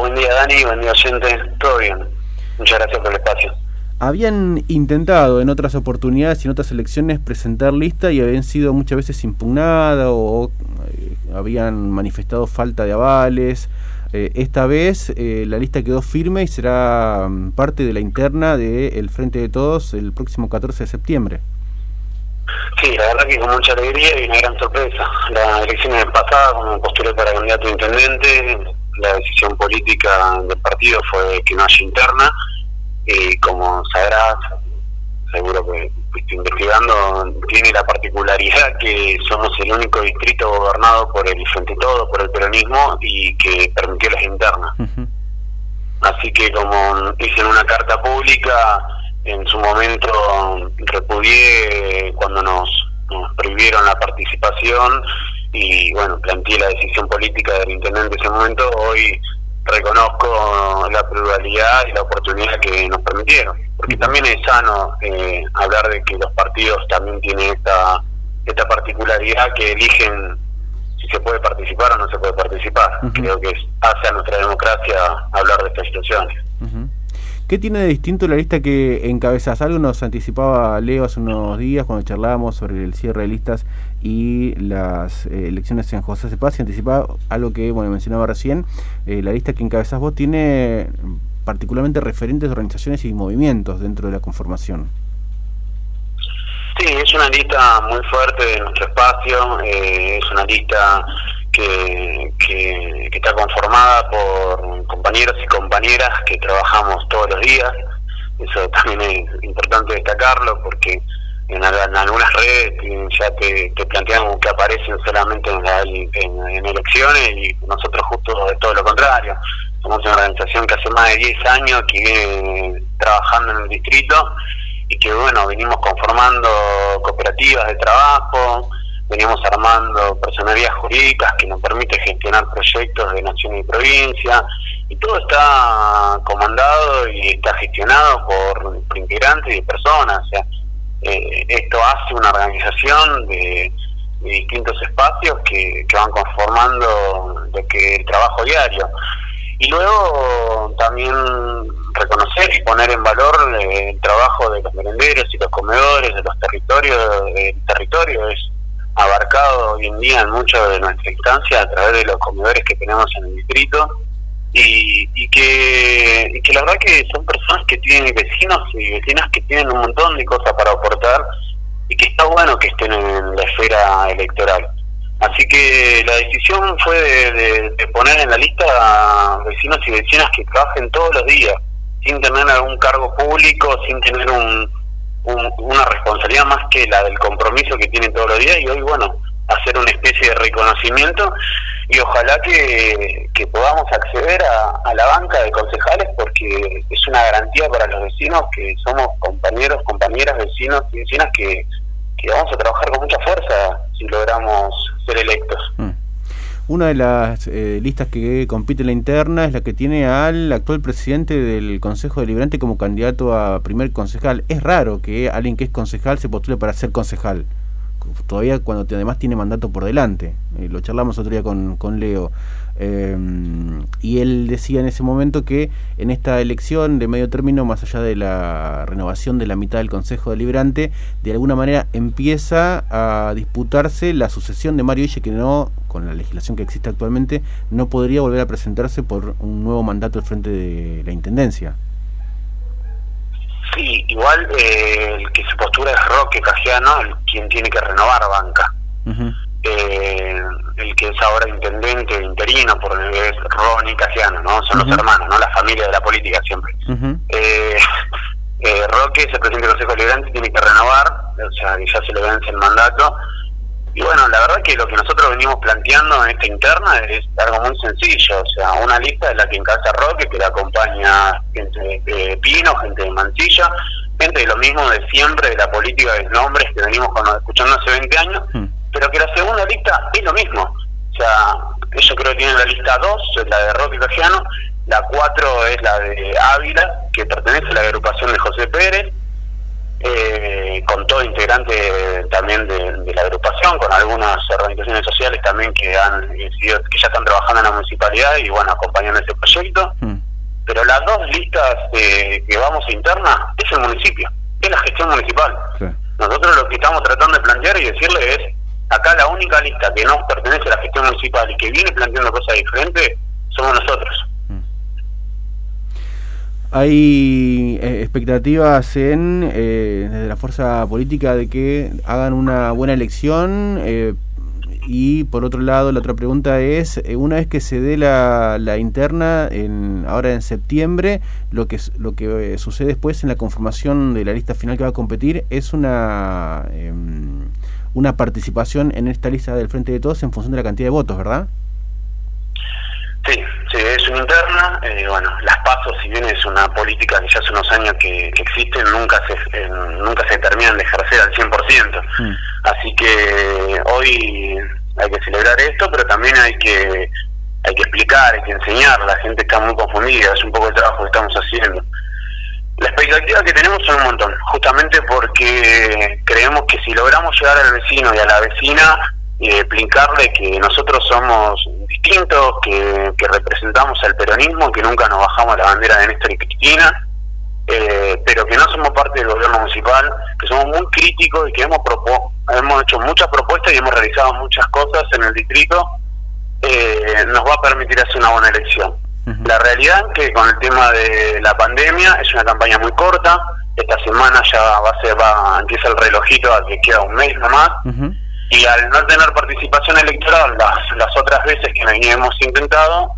buen día Dani, buen día oyente, todo bien. Muchas gracias por el espacio. Habían intentado en otras oportunidades y en otras elecciones presentar lista y habían sido muchas veces impugnadas o eh, habían manifestado falta de avales. Eh, esta vez eh, la lista quedó firme y será mm, parte de la interna del Frente de Todos el próximo 14 de septiembre. Sí, la verdad que con mucha alegría y una gran sorpresa. La elección pasada, cuando me postulé para candidato a intendente, la decisión política del partido fue que no haya interna y como sabrás, seguro que fuiste investigando, tiene la particularidad que somos el único distrito gobernado por el Frente Todo, por el peronismo y que permitió las internas. Así que como hice en una carta pública, en su momento repudié cuando nos, nos prohibieron la participación y bueno, planteé la decisión política del intendente en ese momento, hoy reconozco la pluralidad y la oportunidad que nos permitieron. Porque también es sano eh, hablar de que los partidos también tienen esta, esta particularidad que eligen si se puede participar o no se puede participar. Creo que hace a nuestra democracia hablar de estas situaciones. ¿Qué tiene de distinto la lista que encabezas? Algo nos anticipaba Leo hace unos días cuando charlábamos sobre el cierre de listas y las eh, elecciones en José Cepaz y anticipaba algo que bueno mencionaba recién, eh, la lista que encabezas vos tiene particularmente referentes organizaciones y movimientos dentro de la conformación. Sí, es una lista muy fuerte de nuestro espacio, eh, es una lista que, que, está conformada por compañeros y compañeras que trabajamos todos los días. Eso también es importante destacarlo porque en, algunas redes ya te, te, plantean que aparecen solamente en, en, elecciones y nosotros justo de todo lo contrario. Somos una organización que hace más de 10 años que viene trabajando en el distrito y que bueno, venimos conformando cooperativas de trabajo, venimos armando personalidades jurídicas que nos permite gestionar proyectos de nación y provincia, y todo está comandado y está gestionado por, integrantes y personas. O sea, eh, esto hace una organización de, distintos espacios que, van conformando lo que el trabajo diario. Y luego también reconocer y poner en valor el trabajo de los merenderos y los comedores de los territorios. El territorio es abarcado hoy en día en mucho de nuestra instancia a través de los comedores que tenemos en el distrito y, y, que, que la verdad que son personas que tienen vecinos y vecinas que tienen un montón de cosas para aportar y que está bueno que estén en la esfera electoral. Así que la decisión fue de, poner en la lista vecinos y vecinas que trabajen todos los días, sin tener algún cargo público, sin tener un, una responsabilidad más que la del compromiso que tienen todos los días y hoy, bueno, hacer una especie de reconocimiento y ojalá que, podamos acceder a, la banca de concejales porque es una garantía para los vecinos que somos compañeros, compañeras, vecinos y vecinas que, vamos a trabajar con mucha fuerza si logramos ser electos. Mm. Una de las eh, listas que compite en la interna es la que tiene al actual presidente del Consejo Deliberante como candidato a primer concejal. Es raro que alguien que es concejal se postule para ser concejal todavía cuando además tiene mandato por delante. Eh, lo charlamos otro día con, con Leo. Eh, y él decía en ese momento que en esta elección de medio término, más allá de la renovación de la mitad del Consejo Deliberante, de alguna manera empieza a disputarse la sucesión de Mario Ille, que no, con la legislación que existe actualmente, no podría volver a presentarse por un nuevo mandato al frente de la Intendencia. Sí, igual eh, el que se postura es Roque Cajiano, el quien tiene que renovar banca. eh, el que es ahora intendente interino por es Ronnie Cajiano, ¿no? Son los hermanos, ¿no? La familia de la política siempre. eh, eh, Roque es el presidente del Consejo Liberante tiene que renovar, o sea, que ya se le vence el mandato y bueno, la verdad que lo que nosotros venimos planteando en esta interna es algo muy sencillo, o sea, una lista de la que encabeza Roque, que la acompaña gente de Pino, gente de Mancilla, gente de lo mismo de siempre, de la política de nombres que venimos escuchando hace 20 años, hmm. pero que la segunda lista es lo mismo. O sea, ellos creo que tienen la lista 2, es la de Roque Cajiano, la 4 es la de Ávila, que pertenece a la agrupación de José Pérez, eh, con todo integrante también de, la agrupación, con algunas organizaciones sociales también que han que ya están trabajando en la municipalidad y bueno, acompañando ese proyecto. Mm. Pero las dos listas que vamos a interna es el municipio, es la gestión municipal. Nosotros lo que estamos tratando de plantear y decirle es, acá la única lista que no pertenece a la gestión municipal y que viene planteando cosas diferentes somos nosotros. Hay eh, expectativas en eh, desde la fuerza política de que hagan una buena elección eh, y por otro lado la otra pregunta es una vez que se dé la, la interna en, ahora en septiembre lo que lo que sucede después en la conformación de la lista final que va a competir es una em, una participación en esta lista del frente de todos en función de la cantidad de votos verdad Sí, interna. Eh, bueno, las pasos, si bien es una política que ya hace unos años que, existen, nunca se nunca se terminan de ejercer al 100%. Mm. Así que hoy hay que celebrar esto, pero también hay que hay que explicar, hay que enseñar. La gente está muy confundida, es un poco el trabajo que estamos haciendo. La expectativa que tenemos son un montón, justamente porque creemos que si logramos llegar al vecino y a la vecina, y explicarle que nosotros somos distintos, que, representamos al peronismo, que nunca nos bajamos la bandera de Néstor y Cristina, eh, pero que no somos parte del gobierno municipal, que somos muy críticos y que hemos, hemos hecho muchas propuestas y hemos realizado muchas cosas en el distrito, eh, nos va a permitir hacer una buena elección. La realidad es que con el tema de la pandemia es una campaña muy corta, esta semana ya va a ser, va, empieza el relojito a que queda un mes nomás y al no tener participación electoral las, las otras veces que hemos intentado,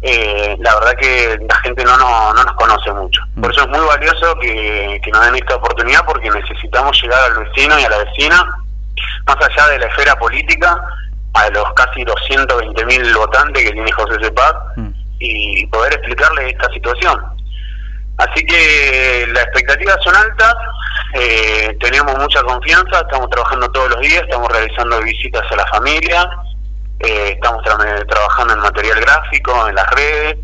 eh, la verdad que la gente no, no, nos conoce mucho. Mm. Por eso es muy valioso que, nos den esta oportunidad porque necesitamos llegar al vecino y a la vecina, más allá de la esfera política, a los casi 220 mil votantes que tiene José Cepac mm. y poder explicarle esta situación. Así que las expectativas son altas, eh, tenemos mucha confianza, estamos trabajando todos los días, estamos realizando visitas a la familia, eh, estamos trabajando en material gráfico, en las redes,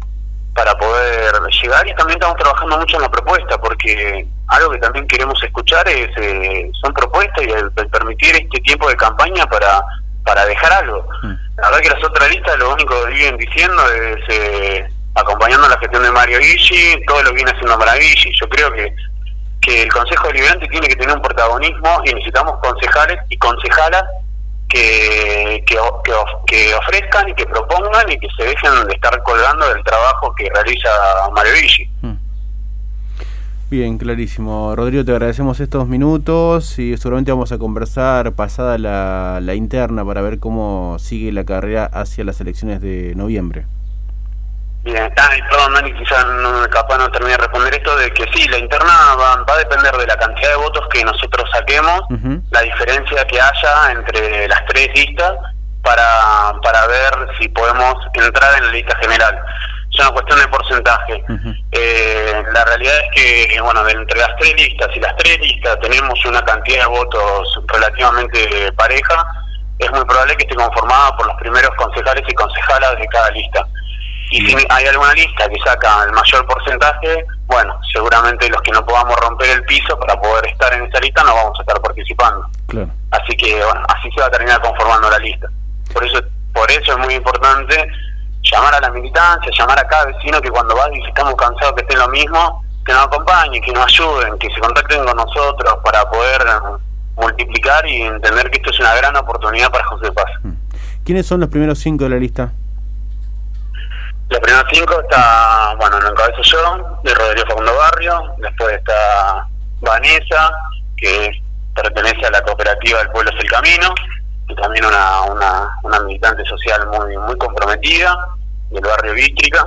para poder llegar y también estamos trabajando mucho en la propuesta, porque algo que también queremos escuchar es eh, son propuestas y el, permitir este tiempo de campaña para para dejar algo. Mm. La verdad que las otras listas lo único que viven diciendo es eh, acompañando la gestión de Mario Guilli, todo lo viene haciendo Maravilla. Yo creo que, que el Consejo Deliberante tiene que tener un protagonismo y necesitamos concejales y concejalas que, que, que, ofrezcan y que propongan y que se dejen de estar colgando del trabajo que realiza Mario Guilli. Mm. Bien, clarísimo. Rodrigo, te agradecemos estos minutos y seguramente vamos a conversar pasada la, la interna para ver cómo sigue la carrera hacia las elecciones de noviembre. Bien, ah, perdón, Dani, quizás no, capaz no termine de responder esto, de que sí, la interna va, a depender de la cantidad de votos que nosotros saquemos, la diferencia que haya entre las tres listas para, para ver si podemos entrar en la lista general. Es una cuestión de porcentaje. eh, la realidad es que, bueno, entre las tres listas y las tres listas tenemos una cantidad de votos relativamente pareja, es muy probable que esté conformada por los primeros concejales y concejalas de cada lista. Y si hay alguna lista que saca el mayor porcentaje, bueno, seguramente los que no podamos romper el piso para poder estar en esa lista no vamos a estar participando. Así que, bueno, así se va a terminar conformando la lista. Por eso, por eso es muy importante llamar a la militancia, llamar a cada vecino que cuando va y estamos cansados que estén lo mismo, que nos acompañen, que nos ayuden, que se contacten con nosotros para poder multiplicar y entender que esto es una gran oportunidad para José Paz. Mm. ¿Quiénes son los primeros cinco de la lista? La primera cinco está, bueno, en cabeza yo, de Rodrigo Facundo Barrio, después está Vanessa, que pertenece a la cooperativa del Pueblo es el Camino, y también una, una, una militante social muy muy comprometida del barrio Vístrica.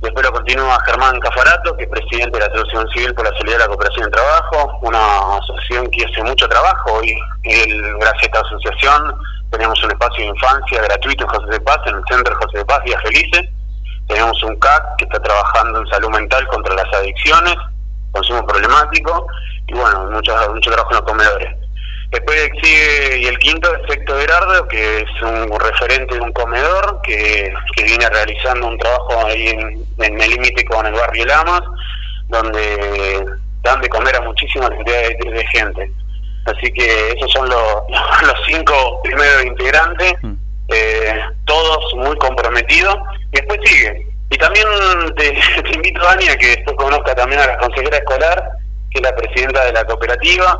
Después lo continúa Germán Cafarato, que es presidente de la Asociación Civil por la Solidaridad de la Cooperación en Trabajo, una asociación que hace mucho trabajo y él, gracias a esta asociación tenemos un espacio de infancia gratuito en José de Paz, en el Centro José de Paz, Días Felices, tenemos un CAC que está trabajando en salud mental contra las adicciones, consumo problemático y bueno, mucho, mucho trabajo en los comedores. Después sigue, y el quinto es Héctor Gerardo, que es un referente de un comedor que, que viene realizando un trabajo ahí en, el límite con el barrio Lamas, donde dan de comer a muchísima cantidad de, gente. Así que esos son los, los cinco primeros integrantes, mm. eh, todos muy comprometidos, después sigue. Y también te, invito, Dani, a que después conozca también a la consejera escolar, que es la presidenta de la cooperativa,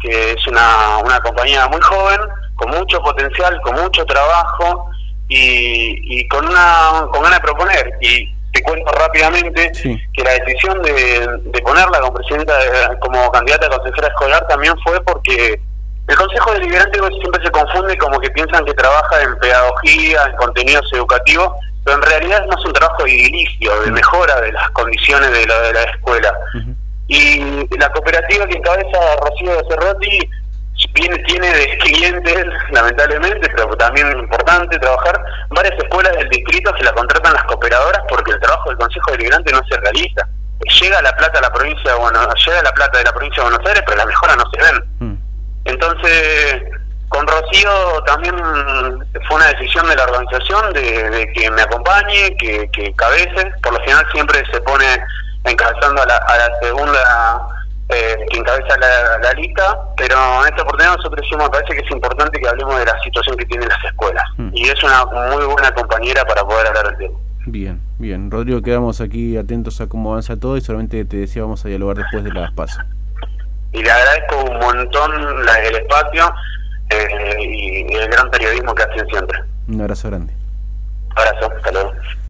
que es una, una compañía muy joven, con mucho potencial, con mucho trabajo y, y con una con ganas de proponer. Y te cuento rápidamente que la decisión de, de ponerla como presidenta, como candidata a consejera escolar también fue porque el Consejo Deliberante siempre se confunde como que piensan que trabaja en pedagogía, en contenidos educativos, pero en realidad no es un trabajo de edilicio, de mejora de las condiciones de la, de la escuela. Y la cooperativa que encabeza Rocío de Cerroti tiene, tiene de clientes, lamentablemente, pero también importante trabajar, varias escuelas del distrito se la contratan las cooperadoras porque el trabajo del Consejo Deliberante no se realiza. Llega la plata a la provincia bueno, llega la plata de la provincia de Buenos Aires, pero las mejoras no se ven. Mm. Entonces, con Rocío también fue una decisión de la organización de, que me acompañe, que, que cabece. Por lo general siempre se pone encabezando a la, a la segunda eh, que encabeza la, lista, pero en esta oportunidad nosotros decimos, me parece que es importante que hablemos de la situación que tienen las escuelas. Mm. Y es una muy buena compañera para poder hablar del tema. Bien, bien. Rodrigo, quedamos aquí atentos a cómo avanza todo y solamente te decía vamos a dialogar después de las pasos. Y le agradezco un montón la, el espacio eh, y el gran periodismo que hacen siempre. Un abrazo grande. Abrazo, hasta luego.